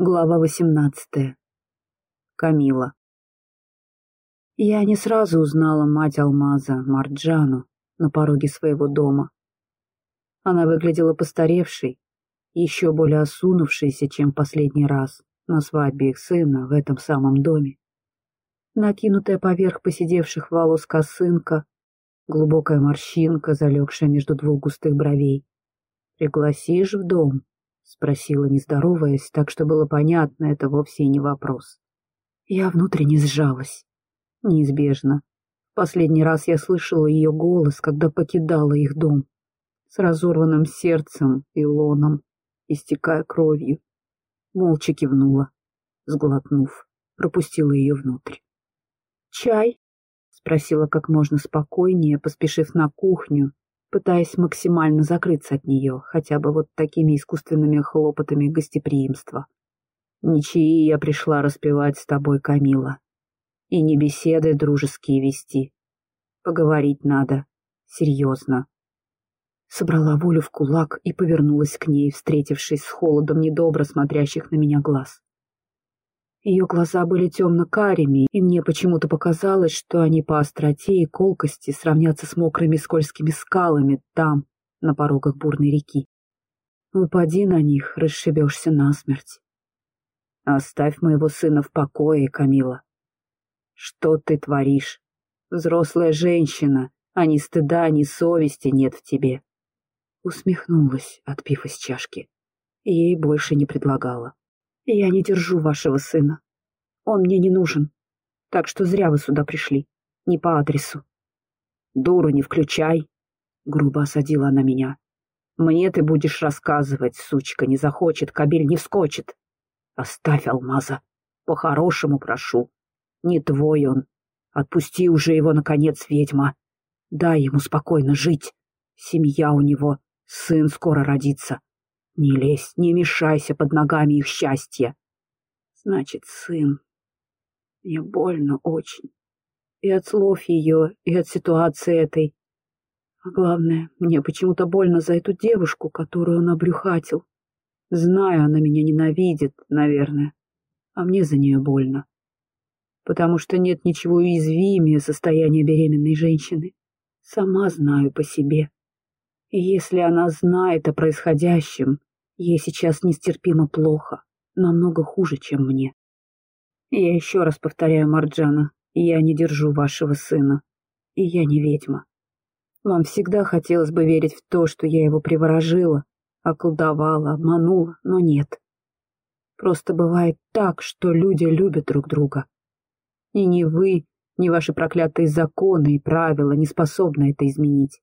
Глава восемнадцатая. Камила. Я не сразу узнала мать Алмаза, Марджану, на пороге своего дома. Она выглядела постаревшей, еще более осунувшейся, чем в последний раз на свадьбе их сына в этом самом доме. Накинутая поверх посидевших волос косынка, глубокая морщинка, залегшая между двух густых бровей. «Пригласишь в дом?» — спросила, не здороваясь, так что было понятно, это вовсе не вопрос. Я внутренне сжалась. Неизбежно. Последний раз я слышала ее голос, когда покидала их дом. С разорванным сердцем и лоном, истекая кровью. Молча кивнула, сглотнув, пропустила ее внутрь. «Чай?» — спросила как можно спокойнее, поспешив на кухню, пытаясь максимально закрыться от нее, хотя бы вот такими искусственными хлопотами гостеприимства. Ничьи я пришла распевать с тобой, Камила. И не беседы дружеские вести. Поговорить надо. Серьезно. Собрала волю в кулак и повернулась к ней, встретившись с холодом недобро смотрящих на меня глаз. Ее глаза были темно-карими, и мне почему-то показалось, что они по остроте и колкости сравнятся с мокрыми скользкими скалами там, на порогах бурной реки. Упади на них, расшибешься насмерть. Оставь моего сына в покое, Камила. Что ты творишь? Взрослая женщина, а ни стыда, ни совести нет в тебе. Усмехнулась, отпив из чашки. Ей больше не предлагала. Я не держу вашего сына. Он мне не нужен. Так что зря вы сюда пришли. Не по адресу. Дуру не включай. Грубо осадила она меня. Мне ты будешь рассказывать, сучка не захочет, кабель не вскочит. Оставь алмаза. По-хорошему прошу. Не твой он. Отпусти уже его, наконец, ведьма. Дай ему спокойно жить. Семья у него, сын скоро родится. Не лезь, не мешайся под ногами их счастья. Значит, сын. Мне больно очень. И от слов ее, и от ситуации этой. А главное, мне почему-то больно за эту девушку, которую он обрюхатил. Знаю, она меня ненавидит, наверное, а мне за нее больно. Потому что нет ничего уязвимее состояния беременной женщины. Сама знаю по себе. И если она знает о происходящем, Ей сейчас нестерпимо плохо, намного хуже, чем мне. Я еще раз повторяю, Марджана, я не держу вашего сына, и я не ведьма. Вам всегда хотелось бы верить в то, что я его приворожила, околдовала, обманула, но нет. Просто бывает так, что люди любят друг друга. И ни вы, ни ваши проклятые законы и правила не способны это изменить.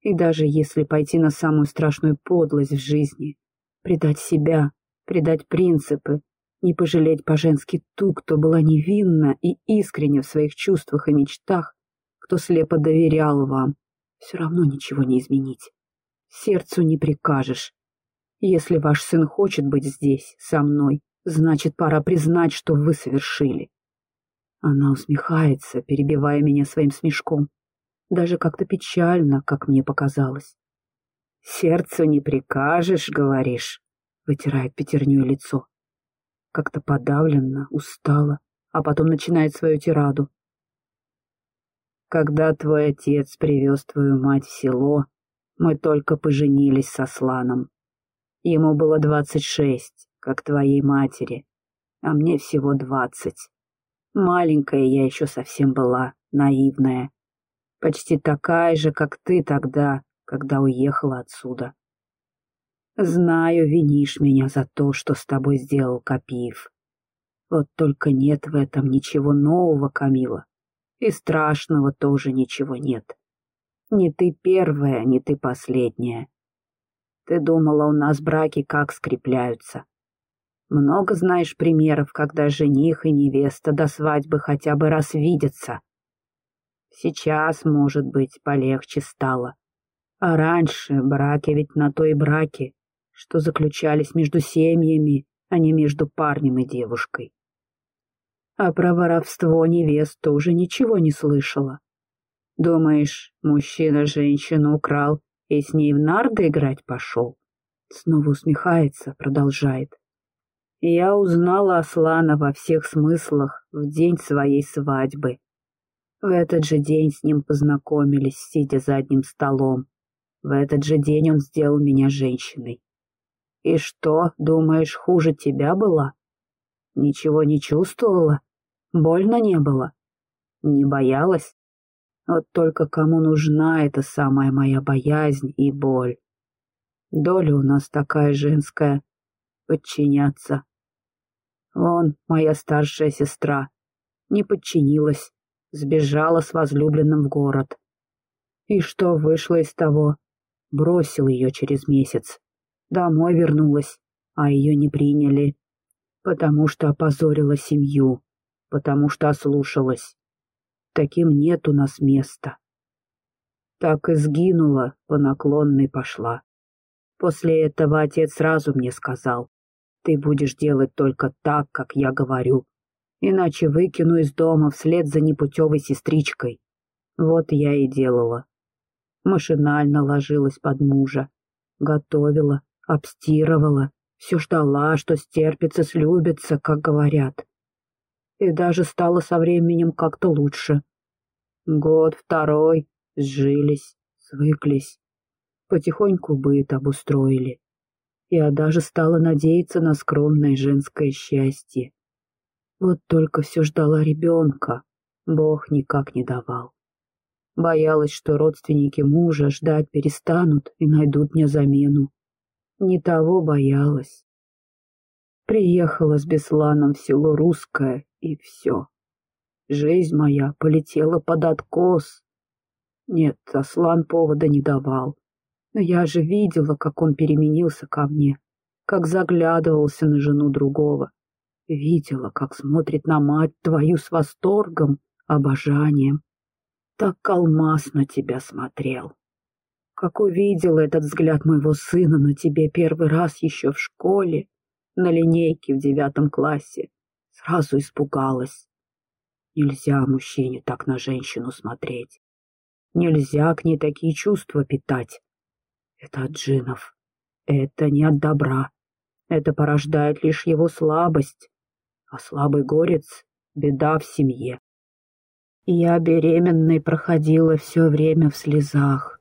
И даже если пойти на самую страшную подлость в жизни, предать себя, предать принципы, не пожалеть по-женски ту, кто была невинна и искренне в своих чувствах и мечтах, кто слепо доверял вам, все равно ничего не изменить. Сердцу не прикажешь. Если ваш сын хочет быть здесь, со мной, значит, пора признать, что вы совершили. Она усмехается, перебивая меня своим смешком. Даже как-то печально, как мне показалось. «Сердцу не прикажешь, говоришь», — вытирает пятерню лицо. Как-то подавленно, устало, а потом начинает свою тираду. «Когда твой отец привез твою мать в село, мы только поженились со Сланом. Ему было двадцать шесть, как твоей матери, а мне всего двадцать. Маленькая я еще совсем была, наивная. Почти такая же, как ты тогда, когда уехала отсюда. Знаю, винишь меня за то, что с тобой сделал Капиев. Вот только нет в этом ничего нового, Камила. И страшного тоже ничего нет. Не ты первая, не ты последняя. Ты думала, у нас браки как скрепляются. Много знаешь примеров, когда жених и невеста до свадьбы хотя бы раз видятся. Сейчас, может быть, полегче стало. А раньше браки ведь на то и браки, что заключались между семьями, а не между парнем и девушкой. А про воровство невест тоже ничего не слышала. Думаешь, мужчина женщину украл и с ней в нарды играть пошел? Снова усмехается, продолжает. Я узнала Аслана во всех смыслах в день своей свадьбы. В этот же день с ним познакомились, сидя за одним столом. В этот же день он сделал меня женщиной. И что, думаешь, хуже тебя была? Ничего не чувствовала? Больно не было? Не боялась? Вот только кому нужна эта самая моя боязнь и боль? Доля у нас такая женская — подчиняться. Вон, моя старшая сестра, не подчинилась, сбежала с возлюбленным в город. И что вышло из того? Бросил ее через месяц. Домой вернулась, а ее не приняли, потому что опозорила семью, потому что ослушалась. Таким нет у нас места. Так и сгинула, по наклонной пошла. После этого отец сразу мне сказал, ты будешь делать только так, как я говорю, иначе выкину из дома вслед за непутевой сестричкой. Вот я и делала. Машинально ложилась под мужа, готовила, обстирывала, все ждала, что стерпится, слюбится, как говорят. И даже стало со временем как-то лучше. Год второй, сжились, свыклись, потихоньку быт обустроили. Я даже стала надеяться на скромное женское счастье. Вот только все ждала ребенка, Бог никак не давал. Боялась, что родственники мужа ждать перестанут и найдут мне замену. Не того боялась. Приехала с Бесланом в село Русское, и все. Жизнь моя полетела под откос. Нет, Аслан повода не давал. Но я же видела, как он переменился ко мне, как заглядывался на жену другого. Видела, как смотрит на мать твою с восторгом, обожанием. Так алмаз на тебя смотрел. Как увидела этот взгляд моего сына на тебе первый раз еще в школе, на линейке в девятом классе, сразу испугалась. Нельзя мужчине так на женщину смотреть. Нельзя к ней такие чувства питать. Это от джинов. Это не от добра. Это порождает лишь его слабость, а слабый горец — беда в семье. Я беременной проходила все время в слезах.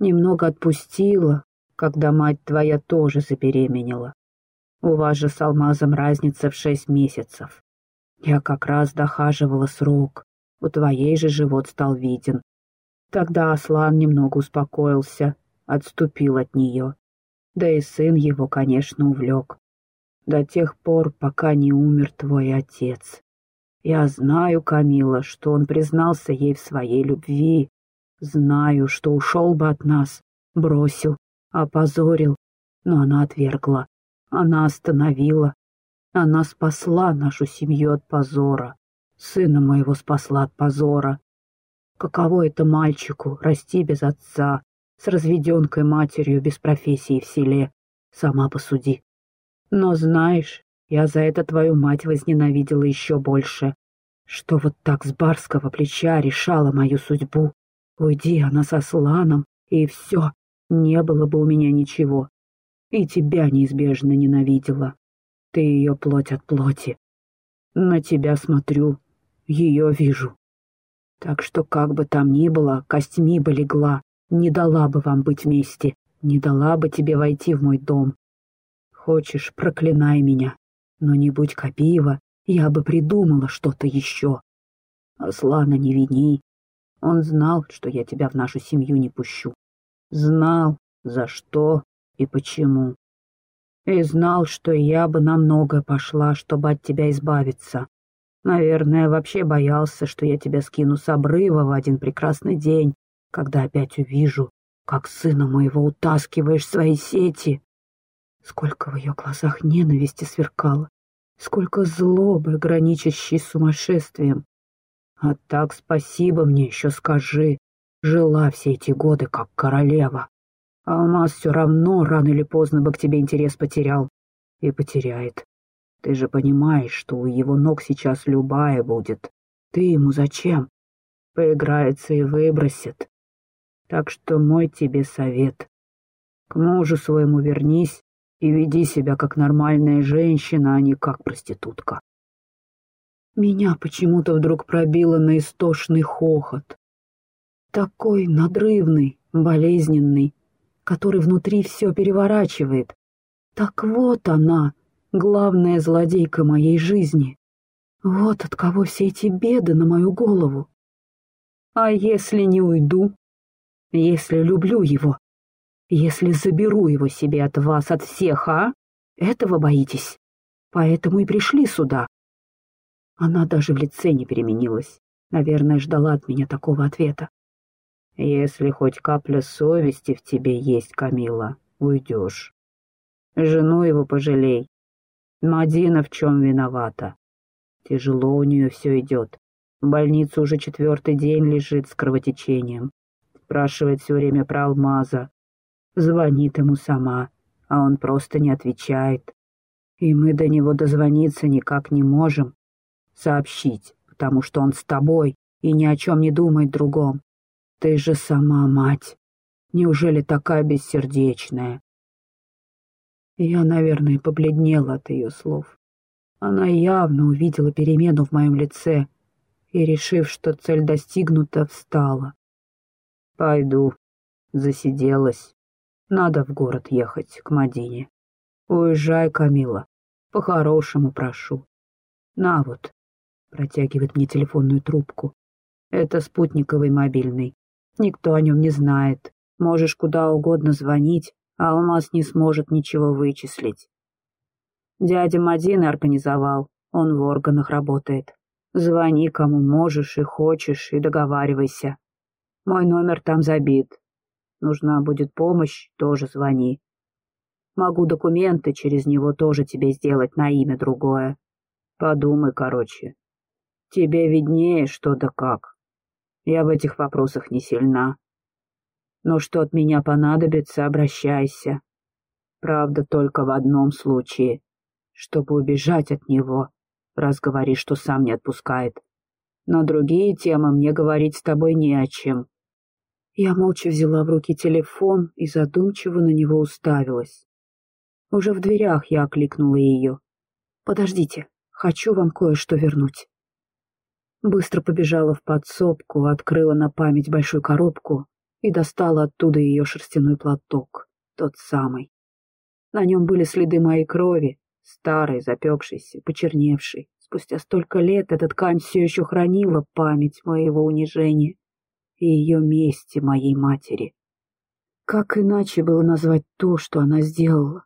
Немного отпустила, когда мать твоя тоже забеременела. У вас же с Алмазом разница в шесть месяцев. Я как раз дохаживала срок, у твоей же живот стал виден. Тогда Аслан немного успокоился, отступил от нее. Да и сын его, конечно, увлек до тех пор, пока не умер твой отец. Я знаю, Камила, что он признался ей в своей любви. Знаю, что ушел бы от нас, бросил, опозорил, но она отвергла. Она остановила. Она спасла нашу семью от позора. Сына моего спасла от позора. Каково это мальчику расти без отца, с разведенкой матерью без профессии в селе? Сама посуди. Но знаешь, я за это твою мать возненавидела еще больше, что вот так с барского плеча решала мою судьбу. Уйди она со сланом, и все, не было бы у меня ничего. И тебя неизбежно ненавидела. Ты ее плоть от плоти. На тебя смотрю, ее вижу. Так что как бы там ни было, костьми бы легла, не дала бы вам быть вместе, не дала бы тебе войти в мой дом, Хочешь, проклинай меня, но не будь Копиева, я бы придумала что-то еще. Аслана не вини. Он знал, что я тебя в нашу семью не пущу. Знал, за что и почему. И знал, что я бы на многое пошла, чтобы от тебя избавиться. Наверное, вообще боялся, что я тебя скину с обрыва в один прекрасный день, когда опять увижу, как сына моего утаскиваешь свои сети. Сколько в ее глазах ненависти сверкало, сколько злобы, граничащей с сумасшествием. А так спасибо мне еще скажи, жила все эти годы как королева. Алмаз все равно рано или поздно бы к тебе интерес потерял. И потеряет. Ты же понимаешь, что у его ног сейчас любая будет. Ты ему зачем? Поиграется и выбросит. Так что мой тебе совет. К мужу своему вернись и веди себя как нормальная женщина, а не как проститутка. Меня почему-то вдруг пробило на истошный хохот. Такой надрывный, болезненный, который внутри все переворачивает. Так вот она, главная злодейка моей жизни. Вот от кого все эти беды на мою голову. А если не уйду? Если люблю его? Если заберу его себе от вас, от всех, а? Этого боитесь? Поэтому и пришли сюда. Она даже в лице не переменилась. Наверное, ждала от меня такого ответа. Если хоть капля совести в тебе есть, Камила, уйдешь. Жену его пожалей. Мадина в чем виновата? Тяжело у нее все идет. В больнице уже четвертый день лежит с кровотечением. Спрашивает все время про алмаза. Звонит ему сама, а он просто не отвечает. И мы до него дозвониться никак не можем. Сообщить, потому что он с тобой и ни о чем не думает другом. Ты же сама мать. Неужели такая бессердечная? Я, наверное, побледнела от ее слов. Она явно увидела перемену в моем лице и, решив, что цель достигнута, встала. «Пойду. Засиделась. Надо в город ехать, к Мадине. Уезжай, Камила. По-хорошему прошу. На вот», — протягивает мне телефонную трубку. «Это спутниковый мобильный. Никто о нем не знает. Можешь куда угодно звонить, а Алмаз не сможет ничего вычислить. Дядя Мадин организовал, он в органах работает. Звони кому можешь и хочешь, и договаривайся. Мой номер там забит. Нужна будет помощь, тоже звони. Могу документы через него тоже тебе сделать на имя другое. Подумай, короче. Тебе виднее, что да как. Я в этих вопросах не сильна. Но что от меня понадобится, обращайся. Правда, только в одном случае. Чтобы убежать от него, раз говоришь, что сам не отпускает. Но другие темы мне говорить с тобой не о чем. Я молча взяла в руки телефон и задумчиво на него уставилась. Уже в дверях я окликнула ее. «Подождите, хочу вам кое-что вернуть». Быстро побежала в подсобку, открыла на память большую коробку и достала оттуда ее шерстяной платок, тот самый. На нем были следы моей крови, старой, запекшейся, почерневшей. Спустя столько лет эта ткань все еще хранила память моего унижения и ее мести моей матери. Как иначе было назвать то, что она сделала?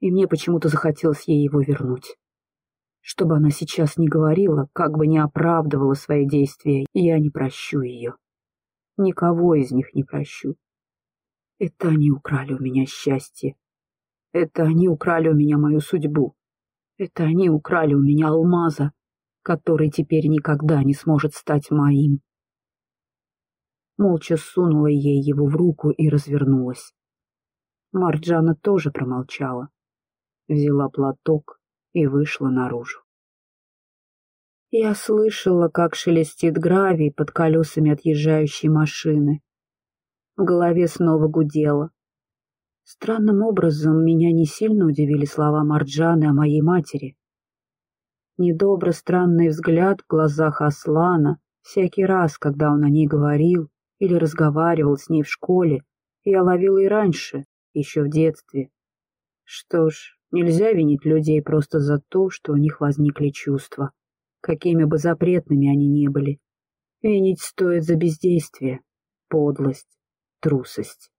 И мне почему-то захотелось ей его вернуть. Чтобы она сейчас не говорила, как бы не оправдывала свои действия, я не прощу ее. Никого из них не прощу. Это они украли у меня счастье. Это они украли у меня мою судьбу. Это они украли у меня алмаза, который теперь никогда не сможет стать моим. Молча сунула ей его в руку и развернулась. Марджана тоже промолчала. Взяла платок и вышла наружу. Я слышала, как шелестит гравий под колесами отъезжающей машины. В голове снова гудело. Странным образом меня не сильно удивили слова Марджаны о моей матери. Недобро странный взгляд в глазах Аслана всякий раз, когда он о ней говорил или разговаривал с ней в школе, я ловила и раньше, еще в детстве. Что ж, Нельзя винить людей просто за то, что у них возникли чувства, какими бы запретными они ни были. Винить стоит за бездействие, подлость, трусость.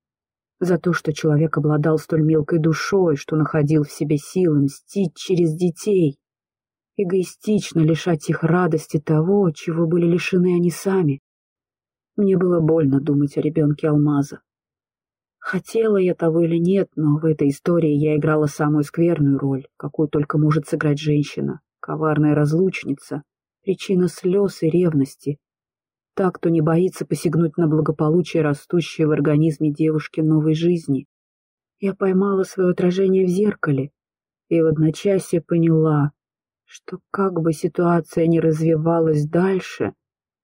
За то, что человек обладал столь мелкой душой, что находил в себе силы мстить через детей, эгоистично лишать их радости того, чего были лишены они сами. Мне было больно думать о ребенке Алмаза. Хотела я того или нет, но в этой истории я играла самую скверную роль, какую только может сыграть женщина, коварная разлучница, причина слез и ревности. Так, кто не боится посягнуть на благополучие, растущее в организме девушки новой жизни. Я поймала свое отражение в зеркале и в одночасье поняла, что как бы ситуация ни развивалась дальше,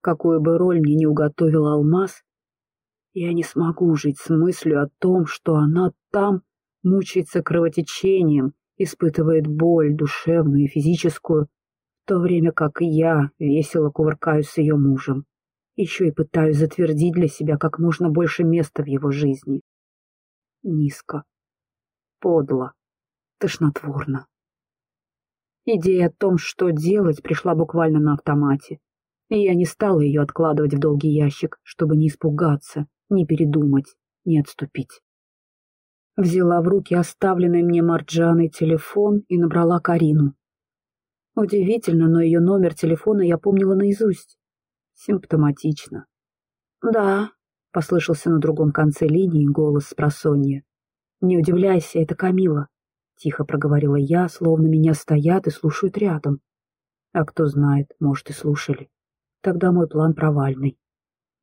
какую бы роль мне не уготовил алмаз, я не смогу жить с мыслью о том, что она там мучается кровотечением, испытывает боль душевную и физическую, в то время как я весело кувыркаюсь с ее мужем. Еще и пытаюсь затвердить для себя как можно больше места в его жизни. Низко. Подло. Тошнотворно. Идея о том, что делать, пришла буквально на автомате. И я не стала ее откладывать в долгий ящик, чтобы не испугаться, не передумать, не отступить. Взяла в руки оставленный мне Марджаной телефон и набрала Карину. Удивительно, но ее номер телефона я помнила наизусть. Симптоматично. «Да», — послышался на другом конце линии голос с просонья. «Не удивляйся, это Камила», — тихо проговорила я, словно меня стоят и слушают рядом. А кто знает, может, и слушали. Тогда мой план провальный.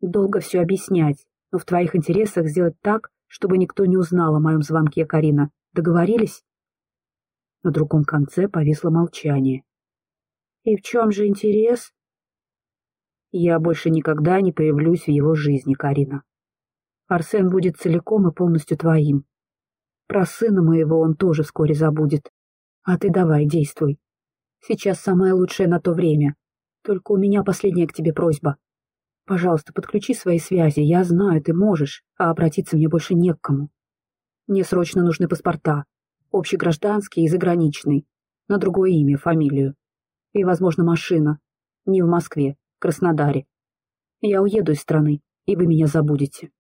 Долго все объяснять, но в твоих интересах сделать так, чтобы никто не узнал о моем звонке, Карина. Договорились?» На другом конце повисло молчание. «И в чем же интерес?» «Я больше никогда не появлюсь в его жизни, Карина. Арсен будет целиком и полностью твоим. Про сына моего он тоже вскоре забудет. А ты давай, действуй. Сейчас самое лучшее на то время. Только у меня последняя к тебе просьба. Пожалуйста, подключи свои связи, я знаю, ты можешь, а обратиться мне больше не к кому. Мне срочно нужны паспорта, общегражданский и заграничный, на другое имя, фамилию. И, возможно, машина. Не в Москве, Краснодаре. Я уеду из страны, и вы меня забудете.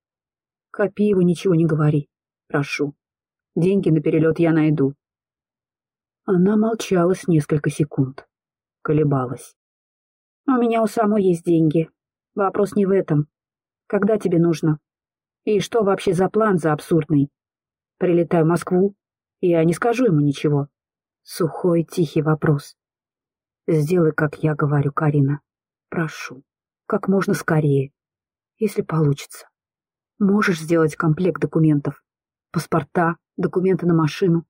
Копиеву ничего не говори, прошу. Деньги на перелет я найду. Она молчала с несколько секунд. Колебалась. «У меня у самой есть деньги, Вопрос не в этом. Когда тебе нужно? И что вообще за план за абсурдный? Прилетаю в Москву, я не скажу ему ничего. Сухой, тихий вопрос. Сделай, как я говорю, Карина. Прошу. Как можно скорее. Если получится. Можешь сделать комплект документов. Паспорта, документы на машину.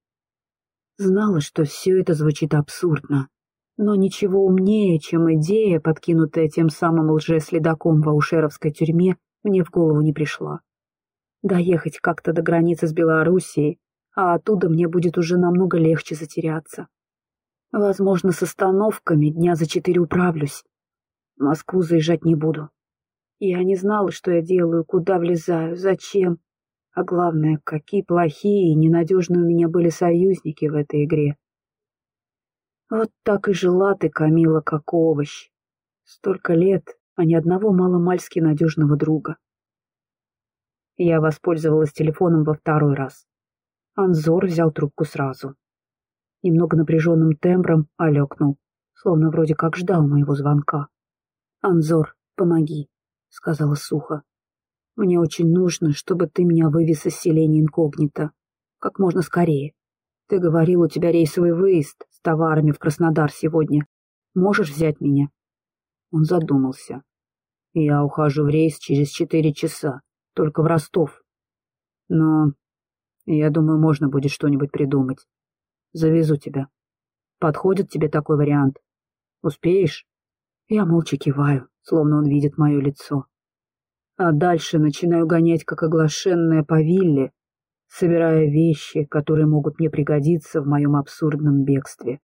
Знала, что все это звучит абсурдно, но ничего умнее, чем идея, подкинутая тем самым лжеследаком в Аушеровской тюрьме, мне в голову не пришла. Доехать как-то до границы с Белоруссией, а оттуда мне будет уже намного легче затеряться. Возможно, с остановками дня за четыре управлюсь. Москву заезжать не буду. Я не знала, что я делаю, куда влезаю, зачем. А главное, какие плохие и ненадежные у меня были союзники в этой игре. Вот так и жила ты, Камила, как овощ. Столько лет, а ни одного маломальски надежного друга. Я воспользовалась телефоном во второй раз. Анзор взял трубку сразу. Немного напряженным тембром олекнул, словно вроде как ждал моего звонка. «Анзор, помоги», — сказала сухо. «Мне очень нужно, чтобы ты меня вывез из селения инкогнито. Как можно скорее. Ты говорил, у тебя рейсовый выезд товарами в Краснодар сегодня. Можешь взять меня?» Он задумался. «Я ухожу в рейс через четыре часа, только в Ростов. Но я думаю, можно будет что-нибудь придумать. Завезу тебя. Подходит тебе такой вариант? Успеешь?» Я молча киваю, словно он видит мое лицо. А дальше начинаю гонять, как оглашенная по вилле, собирая вещи, которые могут мне пригодиться в моем абсурдном бегстве.